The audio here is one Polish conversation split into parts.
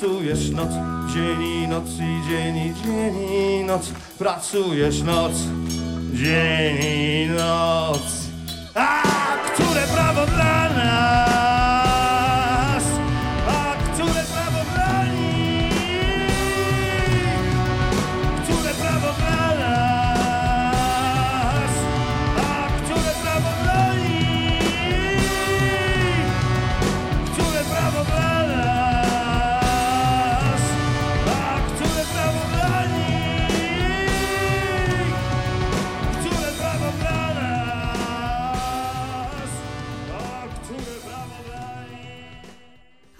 Pracujesz noc, dzień i noc i dzień i dzień i noc. Pracujesz noc, dzień i noc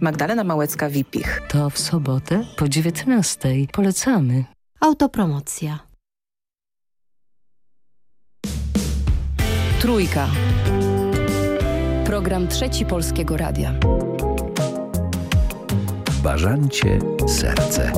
Magdalena Małecka-Wipich. To w sobotę po 19. Polecamy. Autopromocja. Trójka. Program Trzeci Polskiego Radia. Bażancie serce.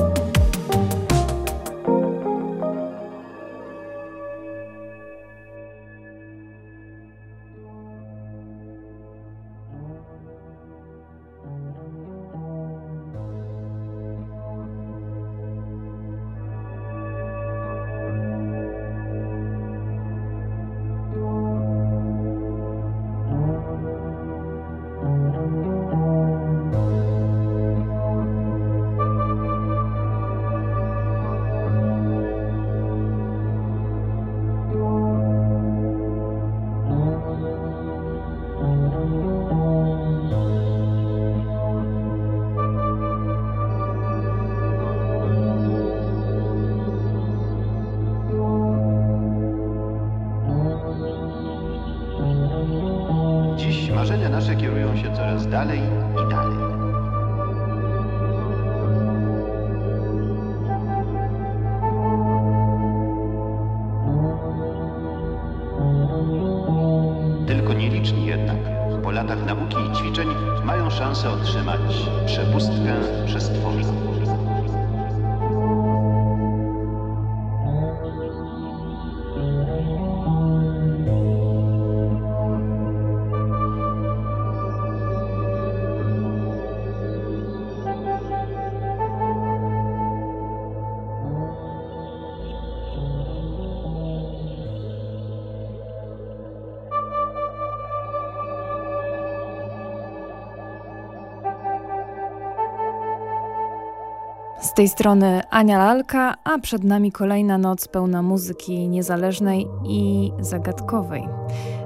Tej strony Ania Lalka, a przed nami kolejna noc pełna muzyki niezależnej i zagadkowej.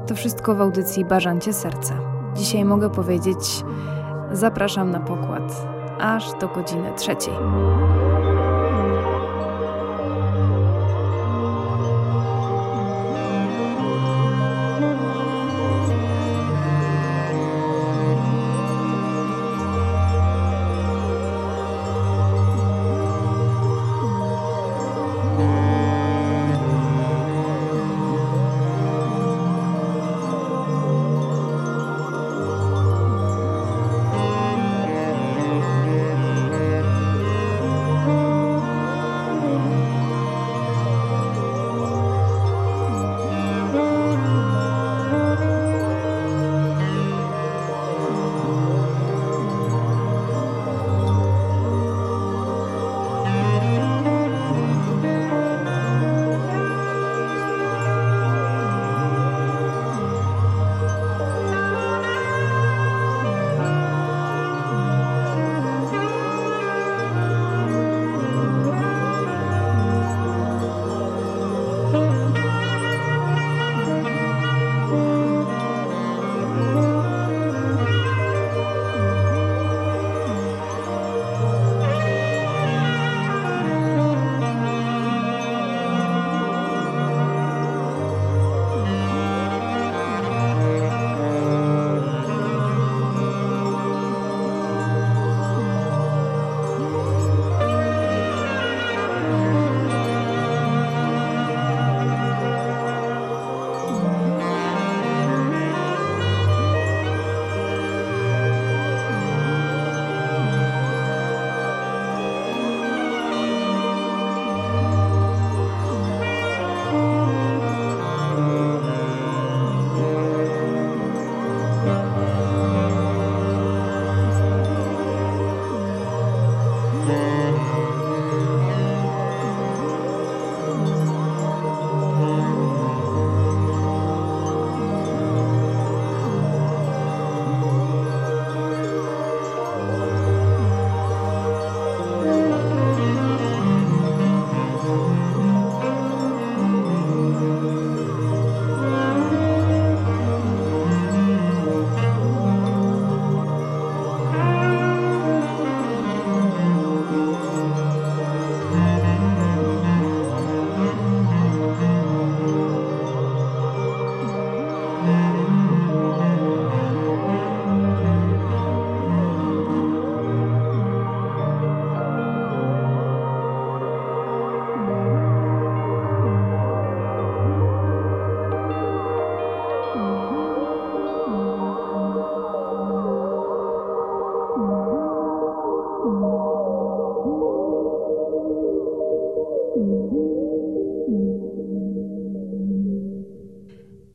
To wszystko w audycji Bażancie Serca. Dzisiaj mogę powiedzieć, zapraszam na pokład aż do godziny trzeciej.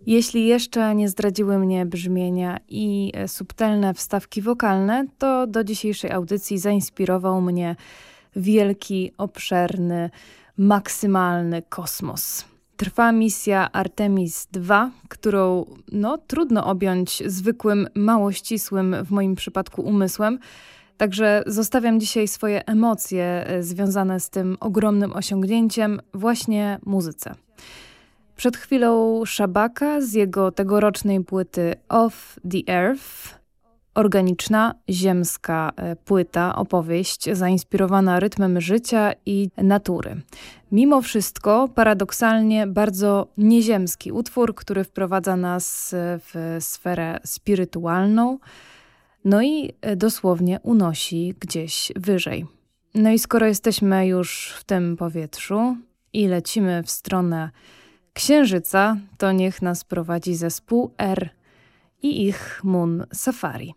Jeśli jeszcze nie zdradziły mnie brzmienia i e, subtelne wstawki wokalne, to do dzisiejszej audycji zainspirował mnie wielki, obszerny, maksymalny kosmos. Trwa misja Artemis II, którą no, trudno objąć zwykłym, mało ścisłym w moim przypadku umysłem. Także zostawiam dzisiaj swoje emocje e, związane z tym ogromnym osiągnięciem właśnie muzyce. Przed chwilą Szabaka z jego tegorocznej płyty Off the Earth, organiczna, ziemska e, płyta, opowieść zainspirowana rytmem życia i natury. Mimo wszystko, paradoksalnie, bardzo nieziemski utwór, który wprowadza nas e, w sferę spirytualną, no i e, dosłownie unosi gdzieś wyżej. No i skoro jesteśmy już w tym powietrzu i lecimy w stronę Księżyca, to niech nas prowadzi zespół R i ich Moon Safari.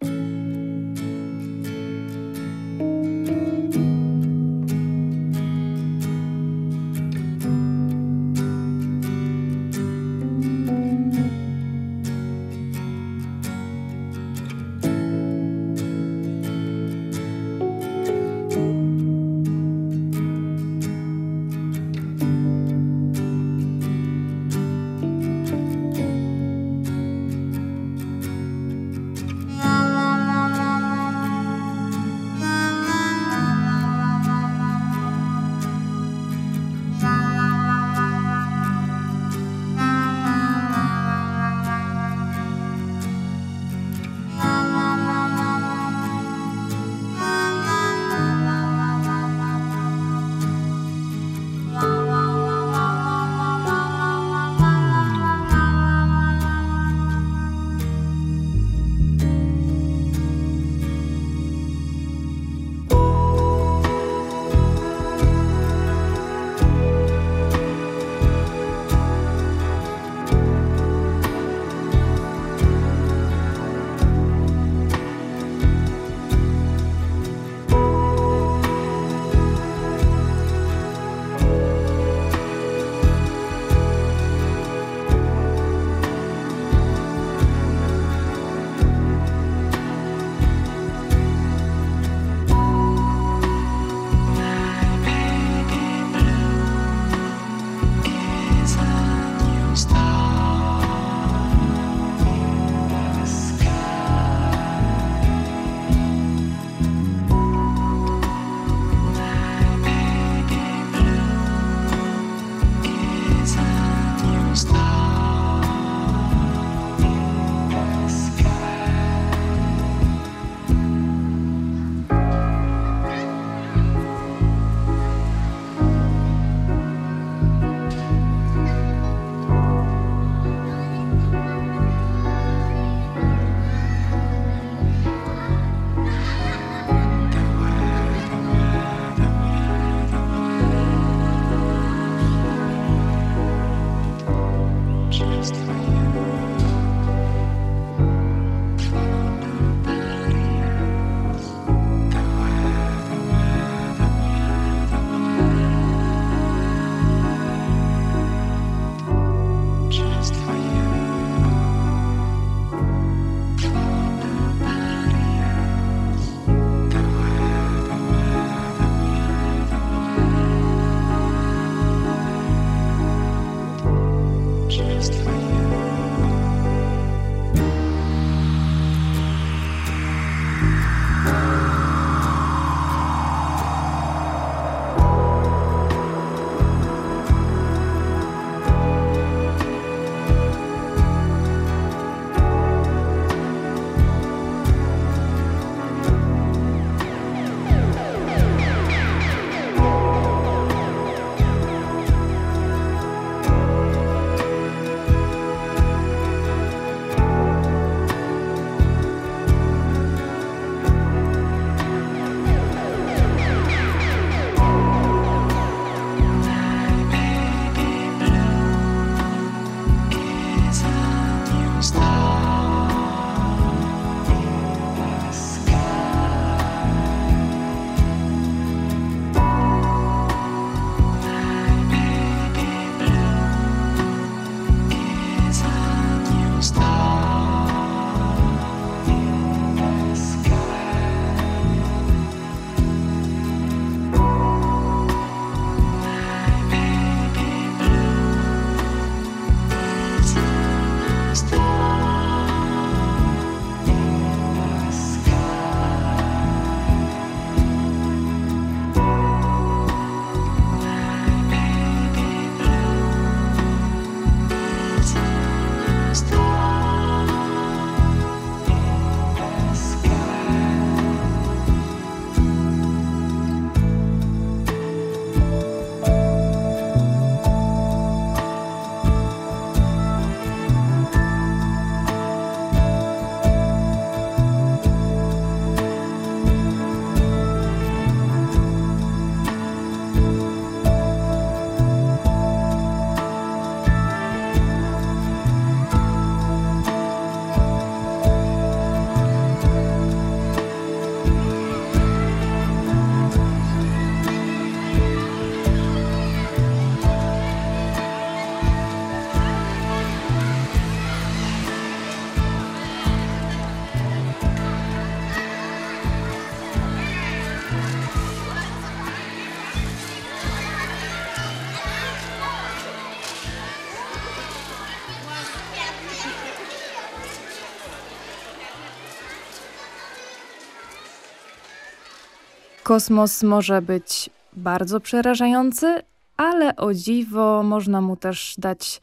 Kosmos może być bardzo przerażający, ale o dziwo można mu też dać,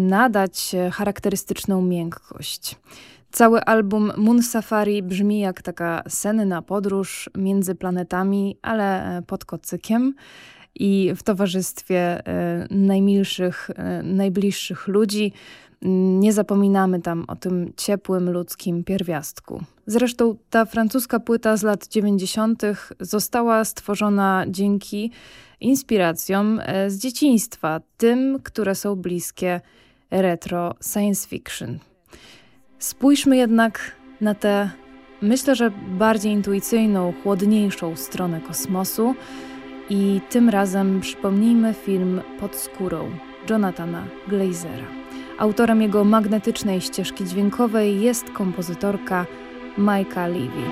nadać charakterystyczną miękkość. Cały album Moon Safari brzmi jak taka senna podróż między planetami, ale pod kocykiem i w towarzystwie e, najmilszych, e, najbliższych ludzi. Nie zapominamy tam o tym ciepłym ludzkim pierwiastku. Zresztą ta francuska płyta z lat 90. została stworzona dzięki inspiracjom e, z dzieciństwa, tym, które są bliskie retro science fiction. Spójrzmy jednak na tę, myślę, że bardziej intuicyjną, chłodniejszą stronę kosmosu i tym razem przypomnijmy film Pod skórą Jonathana Glazera. Autorem jego magnetycznej ścieżki dźwiękowej jest kompozytorka Majka Levy.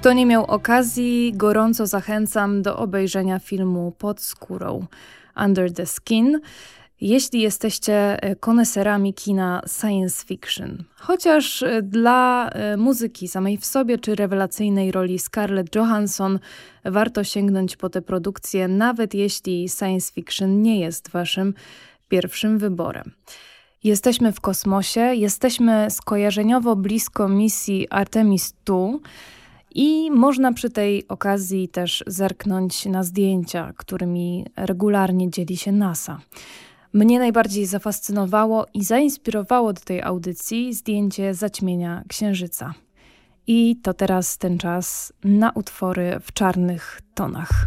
Kto nie miał okazji, gorąco zachęcam do obejrzenia filmu Pod skórą Under the Skin jeśli jesteście e, koneserami kina science fiction. Chociaż e, dla e, muzyki samej w sobie czy rewelacyjnej roli Scarlett Johansson warto sięgnąć po tę produkcję, nawet jeśli science fiction nie jest waszym pierwszym wyborem. Jesteśmy w kosmosie, jesteśmy skojarzeniowo blisko misji Artemis II i można przy tej okazji też zerknąć na zdjęcia, którymi regularnie dzieli się NASA. Mnie najbardziej zafascynowało i zainspirowało do tej audycji zdjęcie zaćmienia księżyca. I to teraz ten czas na utwory w czarnych tonach.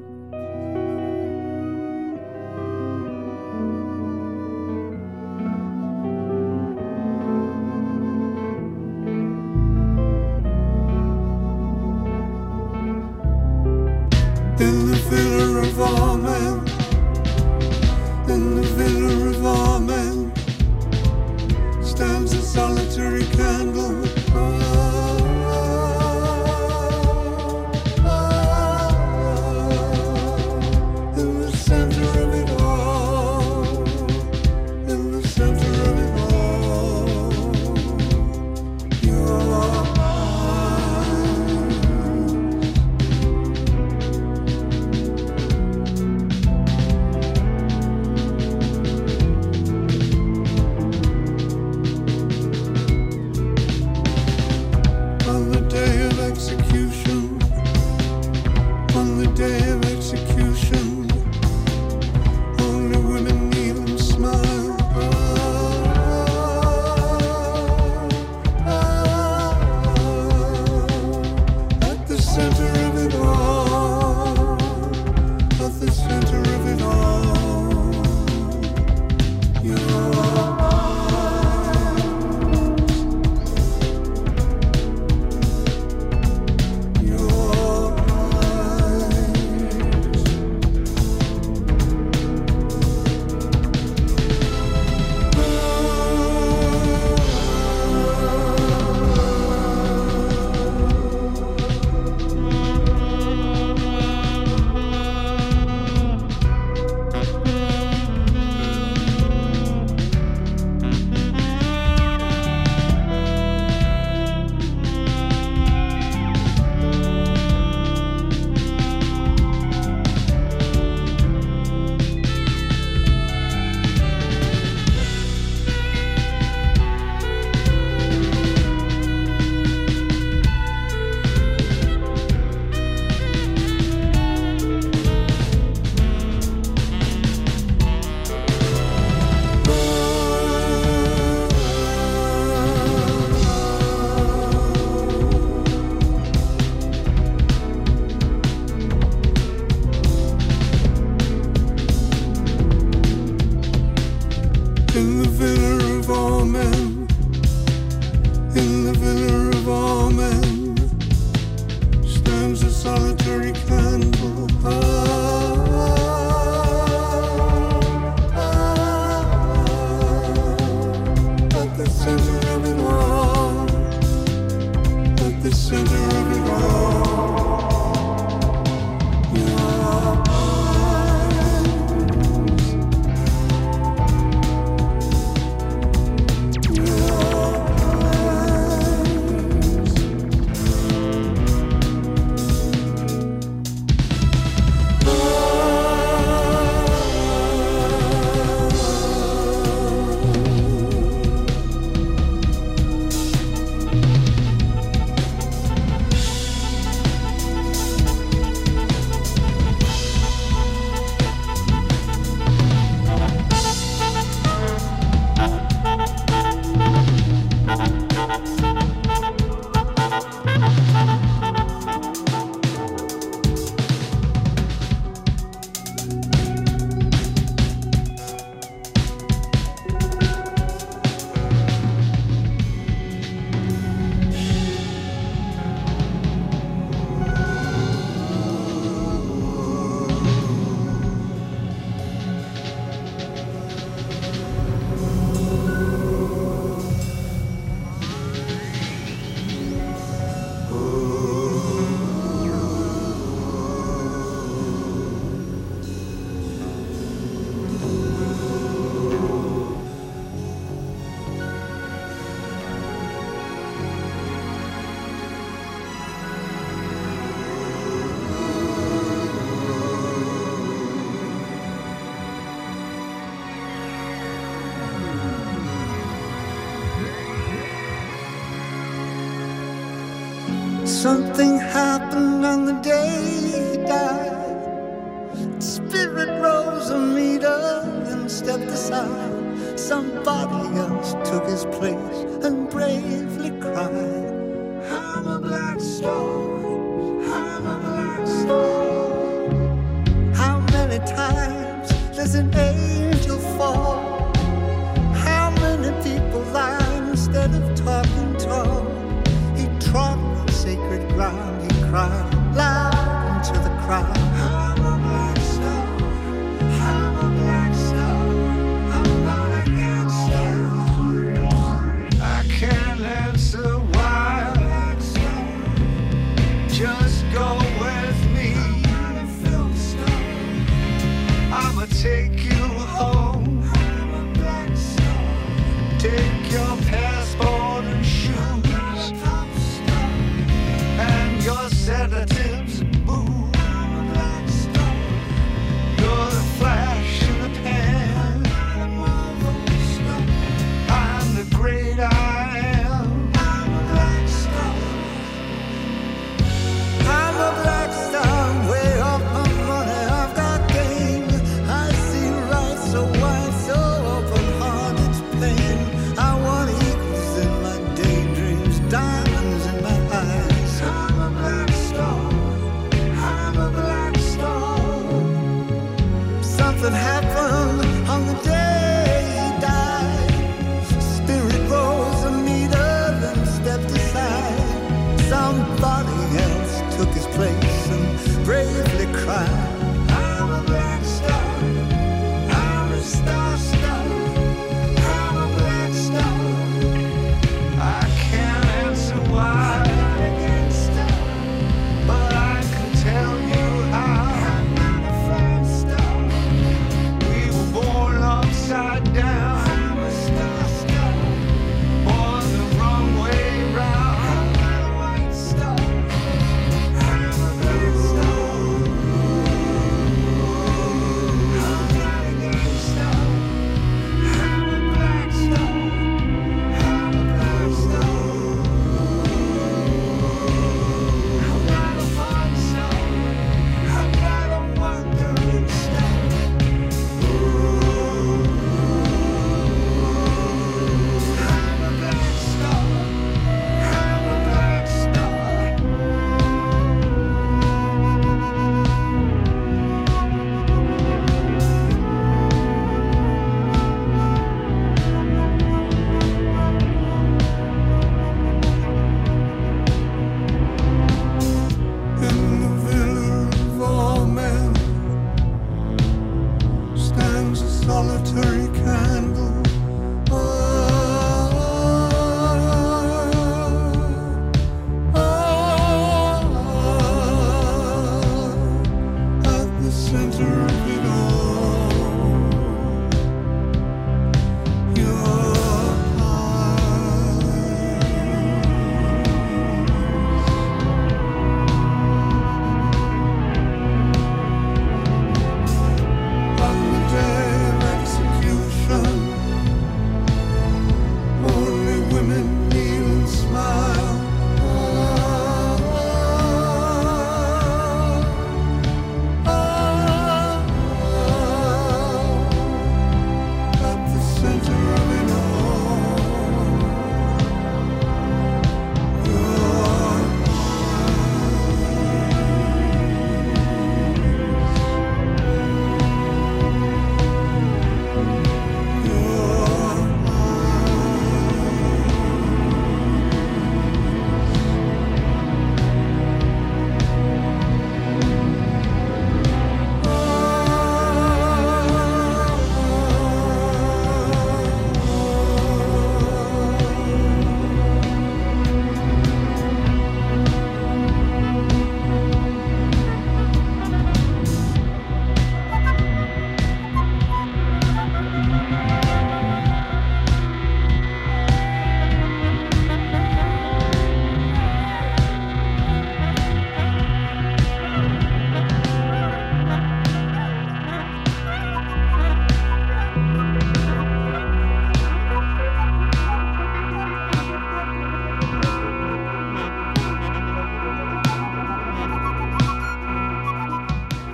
Something happened on the day he died. Spirit rose a meter and stepped aside. Somebody else took his place and bravely cried. I'm a black star. I'm a black star. How many times does an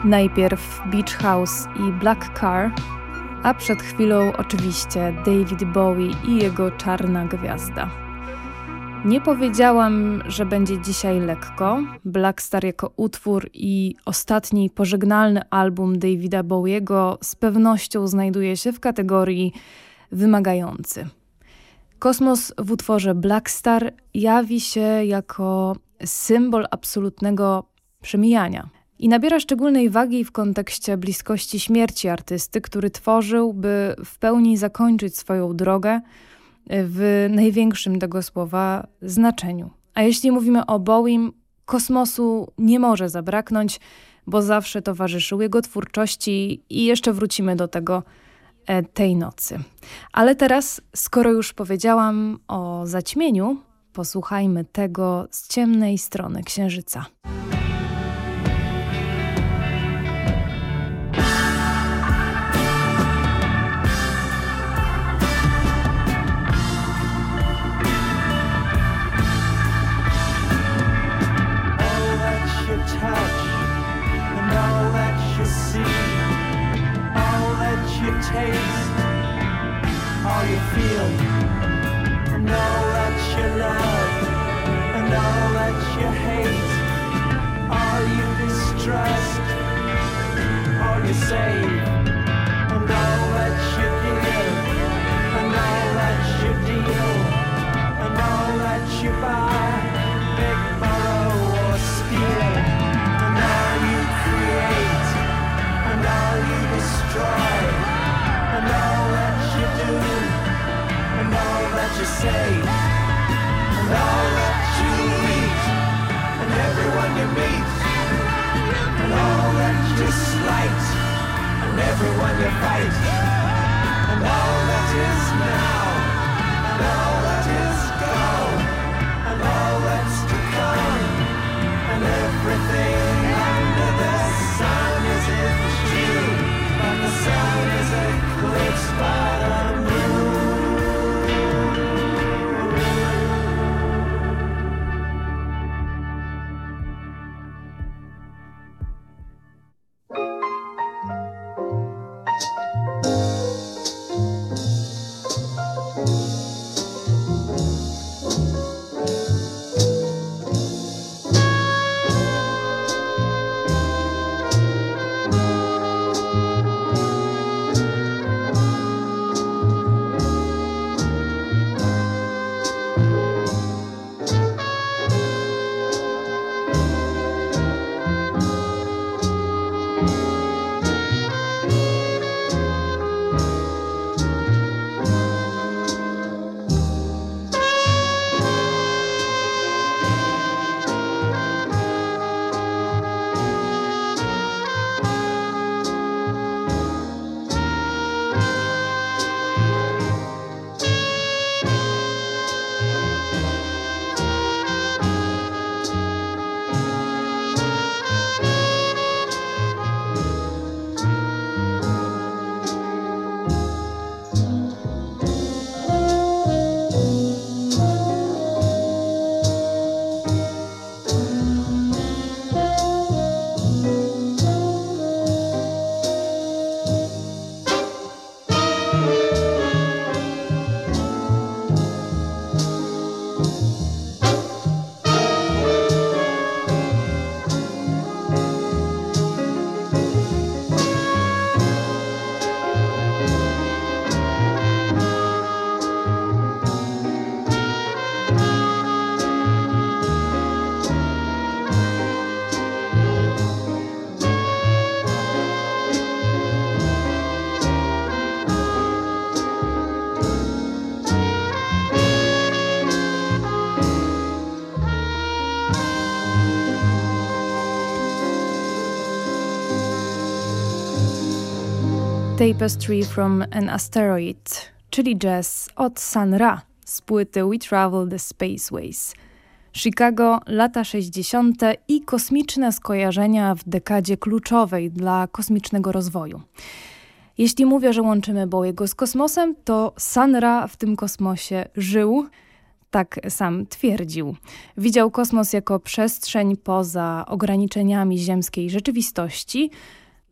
Najpierw Beach House i Black Car, a przed chwilą oczywiście David Bowie i jego czarna gwiazda. Nie powiedziałam, że będzie dzisiaj lekko. Black Star jako utwór i ostatni pożegnalny album Davida Bowiego z pewnością znajduje się w kategorii wymagający. Kosmos w utworze Black Star jawi się jako symbol absolutnego przemijania, i nabiera szczególnej wagi w kontekście bliskości śmierci artysty, który tworzył, by w pełni zakończyć swoją drogę e, w największym tego słowa znaczeniu. A jeśli mówimy o Bowiem, kosmosu nie może zabraknąć, bo zawsze towarzyszył jego twórczości i jeszcze wrócimy do tego e, tej nocy. Ale teraz, skoro już powiedziałam o zaćmieniu, posłuchajmy tego z ciemnej strony księżyca. Taste, all you feel, and all that you love, and all that you hate, all you distrust, all you save, and all that you give, and all that you deal, and all that you buy, you say, and all that you eat, and everyone you meet, and all that you slight, and everyone you fight, Tapestry from an Asteroid, czyli jazz od Sun Ra z płyty We Travel the Spaceways. Chicago, lata 60. i kosmiczne skojarzenia w dekadzie kluczowej dla kosmicznego rozwoju. Jeśli mówię, że łączymy Bowiego z kosmosem, to Sun Ra w tym kosmosie żył, tak sam twierdził. Widział kosmos jako przestrzeń poza ograniczeniami ziemskiej rzeczywistości,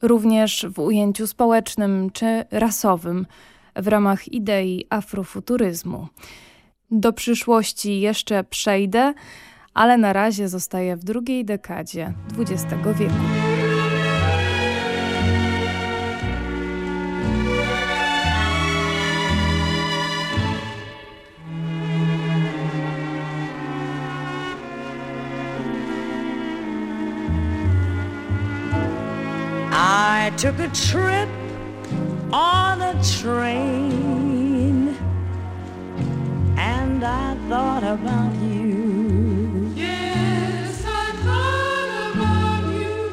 również w ujęciu społecznym czy rasowym w ramach idei afrofuturyzmu. Do przyszłości jeszcze przejdę, ale na razie zostaję w drugiej dekadzie XX wieku. I took a trip on a train and I thought about you. Yes, I thought about you.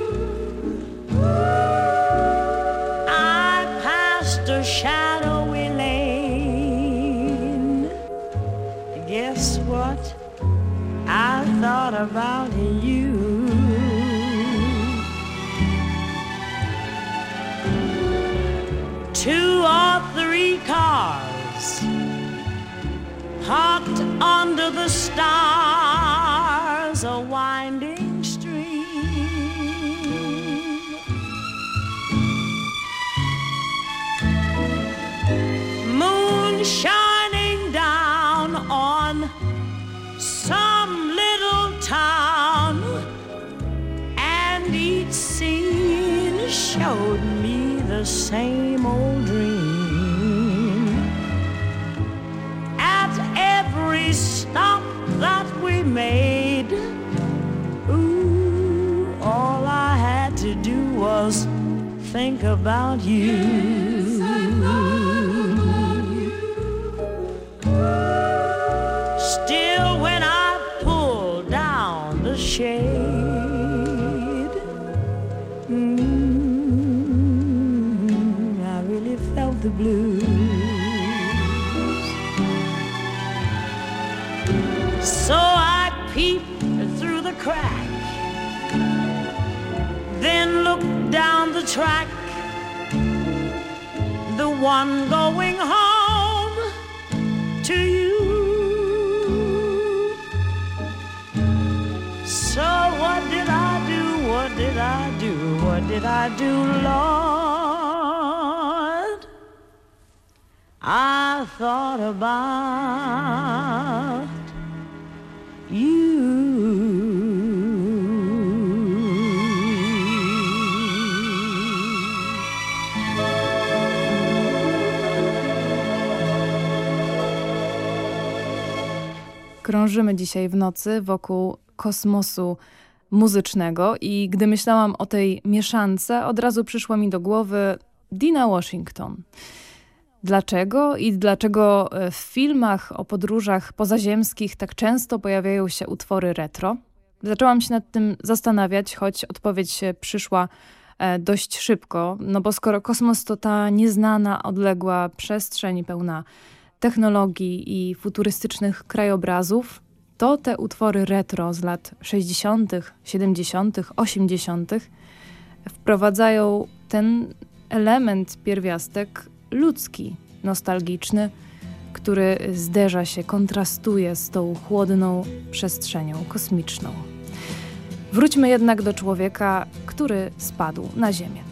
I passed a shadowy lane. Guess what? I thought about you. Under the stars, a about you. Still, when I pulled down the shade, mm, I really felt the blues. So I peeped through the crack, then looked down the track, one going home to you. So what did I do? What did I do? What did I do, Lord? I thought about you. Krążymy dzisiaj w nocy wokół kosmosu muzycznego i gdy myślałam o tej mieszance, od razu przyszło mi do głowy Dina Washington. Dlaczego i dlaczego e, w filmach o podróżach pozaziemskich tak często pojawiają się utwory retro? Zaczęłam się nad tym zastanawiać, choć odpowiedź przyszła e, dość szybko, no bo skoro kosmos to ta nieznana, odległa przestrzeń pełna technologii i futurystycznych krajobrazów, to te utwory retro z lat 60., 70., 80. wprowadzają ten element pierwiastek ludzki, nostalgiczny, który zderza się, kontrastuje z tą chłodną przestrzenią kosmiczną. Wróćmy jednak do człowieka, który spadł na Ziemię.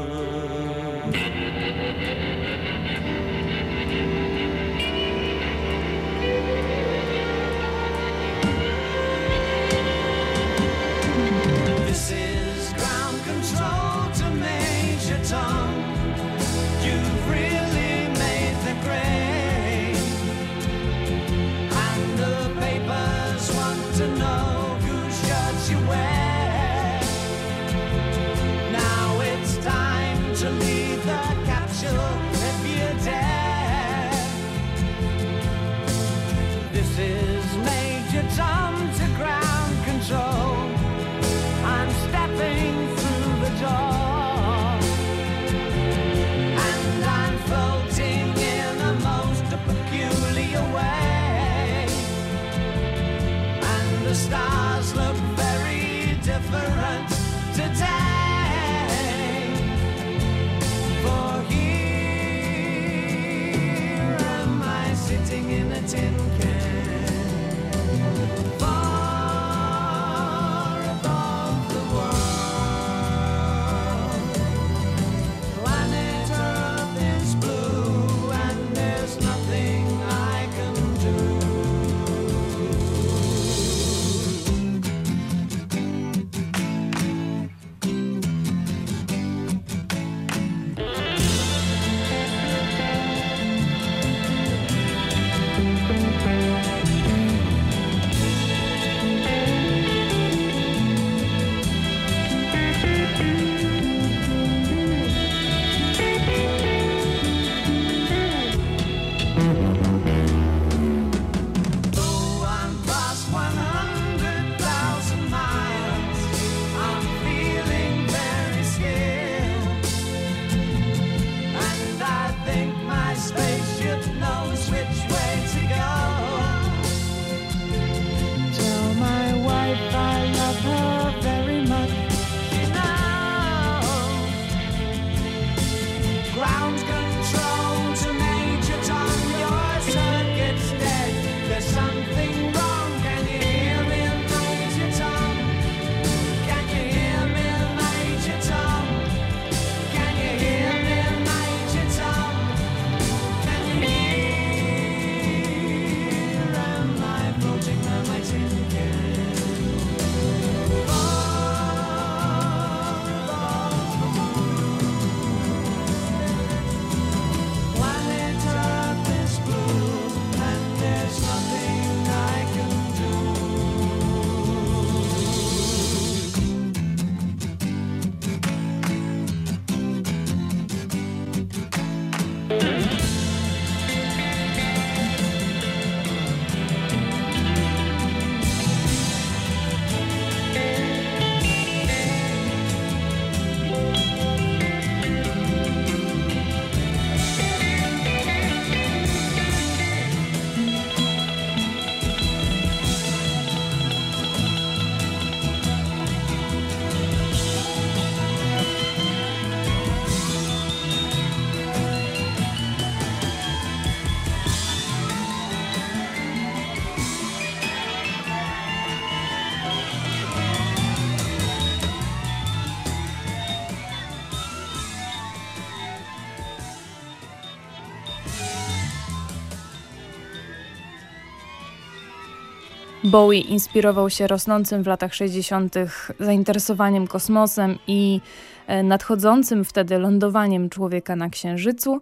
Bowie inspirował się rosnącym w latach 60. zainteresowaniem kosmosem i e, nadchodzącym wtedy lądowaniem człowieka na Księżycu,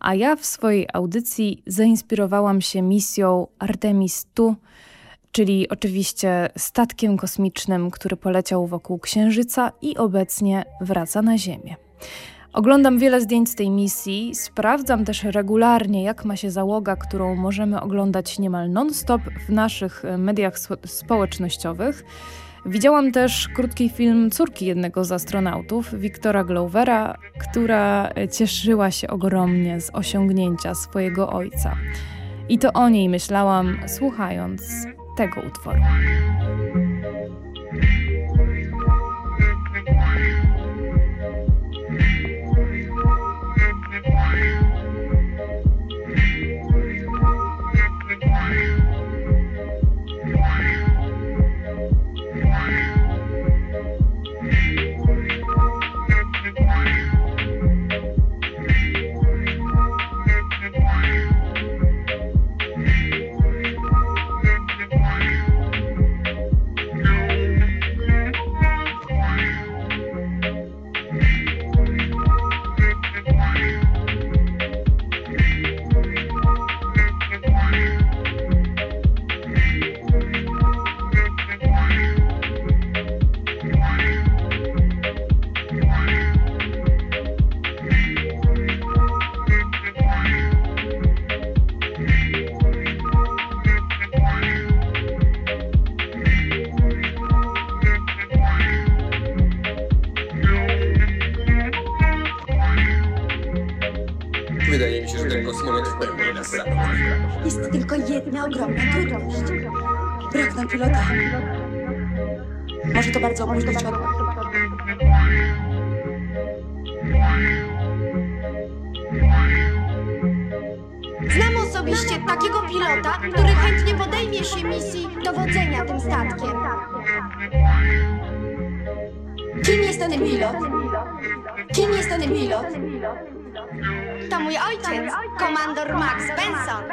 a ja w swojej audycji zainspirowałam się misją Artemis II, czyli oczywiście statkiem kosmicznym, który poleciał wokół Księżyca i obecnie wraca na Ziemię. Oglądam wiele zdjęć z tej misji, sprawdzam też regularnie, jak ma się załoga, którą możemy oglądać niemal non-stop w naszych e, mediach społecznościowych. Widziałam też krótki film córki jednego z astronautów, Wiktora Glovera, która e, cieszyła się ogromnie z osiągnięcia swojego ojca. I to o niej myślałam, słuchając tego utworu. Jest tylko jedna ogromna trudność. Brak nam pilota. Może to bardzo opóźnić odlot. Znam osobiście takiego pilota, który chętnie podejmie się misji dowodzenia tym statkiem. Kim jest ten pilot? Kim jest ten pilot? To mój ojciec, komandor Max Benson.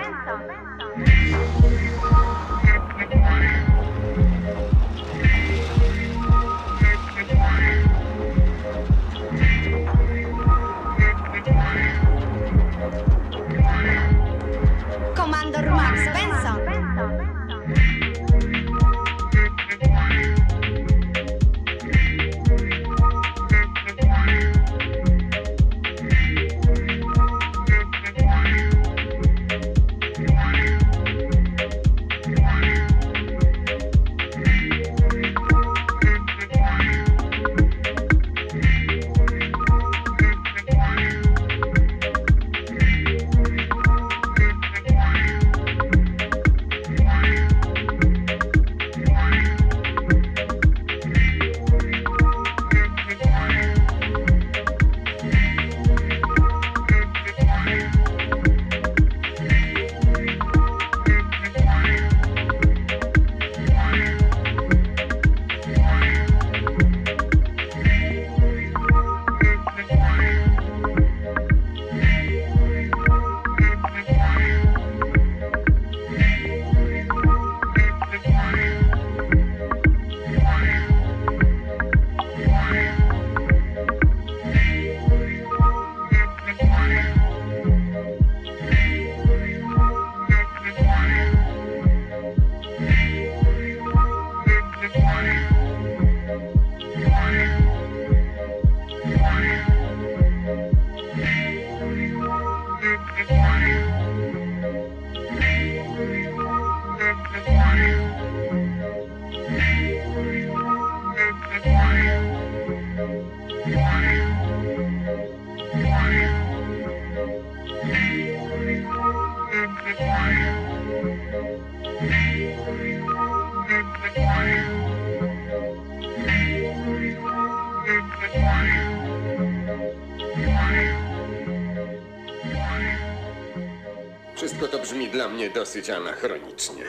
Dosyć anachronicznie.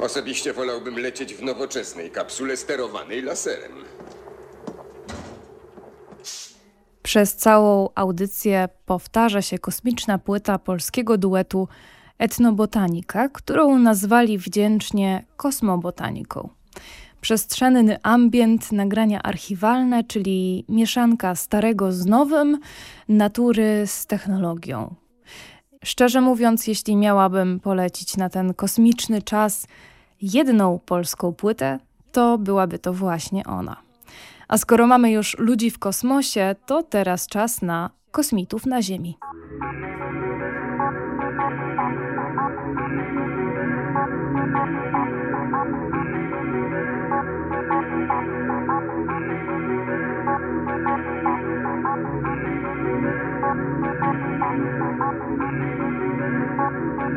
Osobiście wolałbym lecieć w nowoczesnej kapsule sterowanej laserem. Przez całą audycję powtarza się kosmiczna płyta polskiego duetu etnobotanika, którą nazwali wdzięcznie kosmobotaniką. Przestrzenny ambient, nagrania archiwalne, czyli mieszanka starego z nowym, natury z technologią. Szczerze mówiąc, jeśli miałabym polecić na ten kosmiczny czas jedną polską płytę, to byłaby to właśnie ona. A skoro mamy już ludzi w kosmosie, to teraz czas na kosmitów na Ziemi.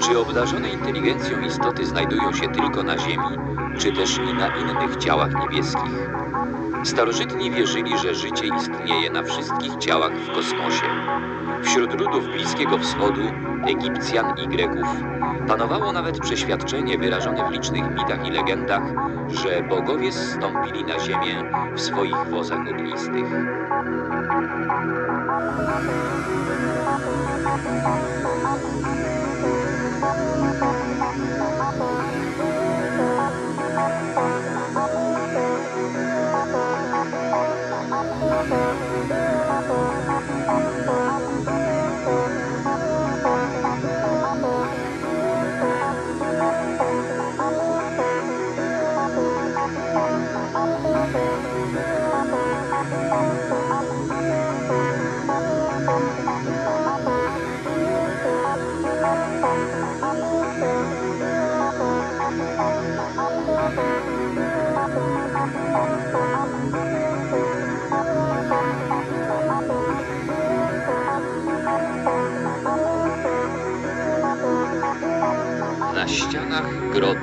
Czy obdarzone inteligencją istoty znajdują się tylko na Ziemi, czy też i na innych ciałach niebieskich? Starożytni wierzyli, że życie istnieje na wszystkich ciałach w kosmosie. Wśród ludów Bliskiego Wschodu, Egipcjan i Greków panowało nawet przeświadczenie wyrażone w licznych mitach i legendach, że bogowie zstąpili na ziemię w swoich wozach ognistych. Na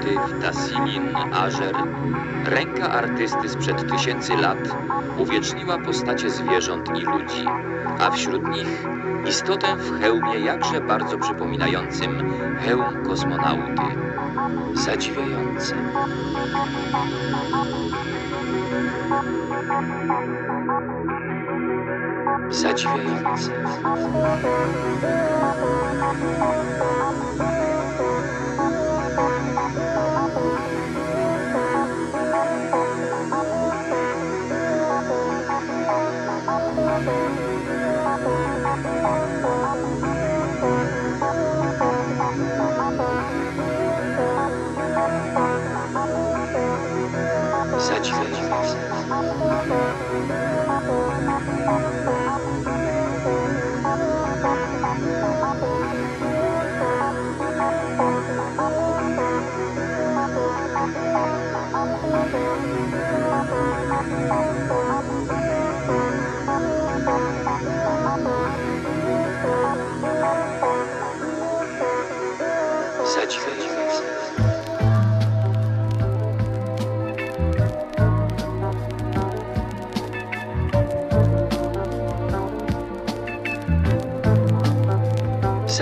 w Tassilin Ażer ręka artysty sprzed tysięcy lat uwieczniła postacie zwierząt i ludzi, a wśród nich istotę w hełmie jakże bardzo przypominającym hełm kosmonauty. Zadziwiające. Zadziwiające.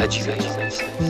Zadziwiające. Kim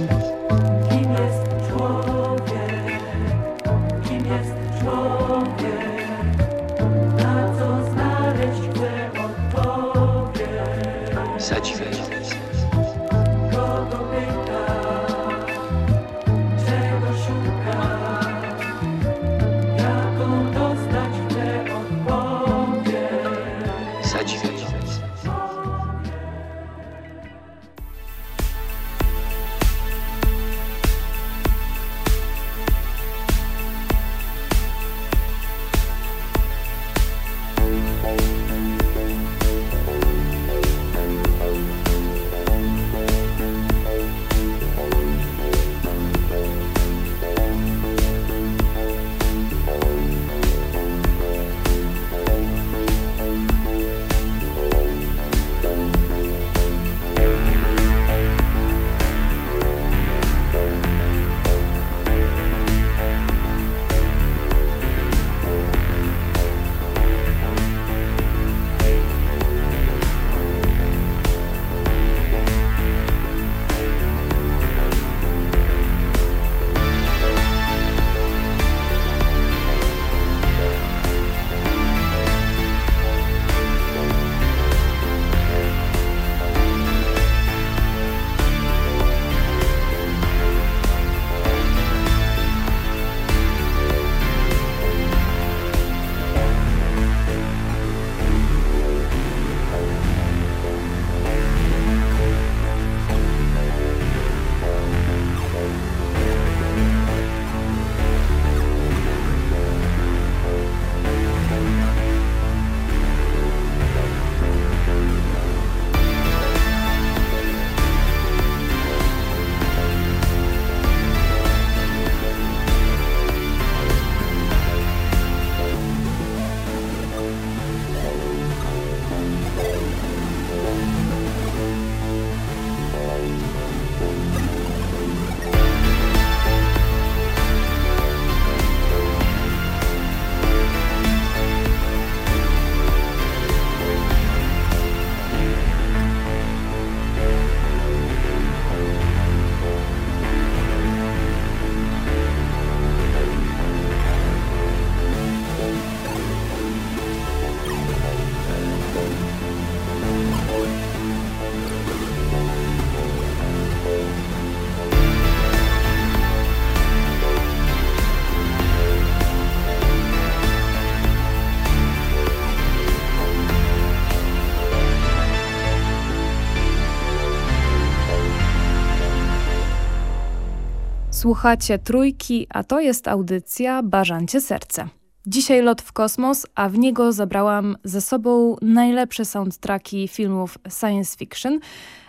Słuchacie Trójki, a to jest audycja Bażancie Serce. Dzisiaj lot w kosmos, a w niego zabrałam ze sobą najlepsze soundtracki filmów science fiction,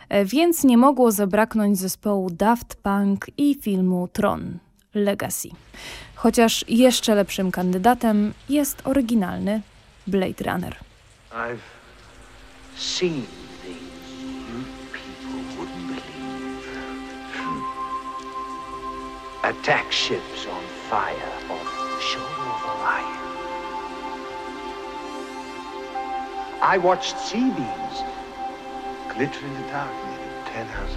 e, więc nie mogło zabraknąć zespołu Daft Punk i filmu Tron Legacy. Chociaż jeszcze lepszym kandydatem jest oryginalny Blade Runner. I've seen attack ships on fire off the shore of Orion. I watched sea beams glitter in the darkness, near the Ten House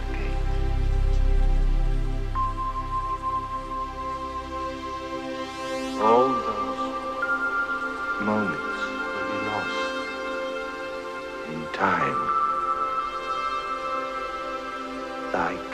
All those moments will be lost in time like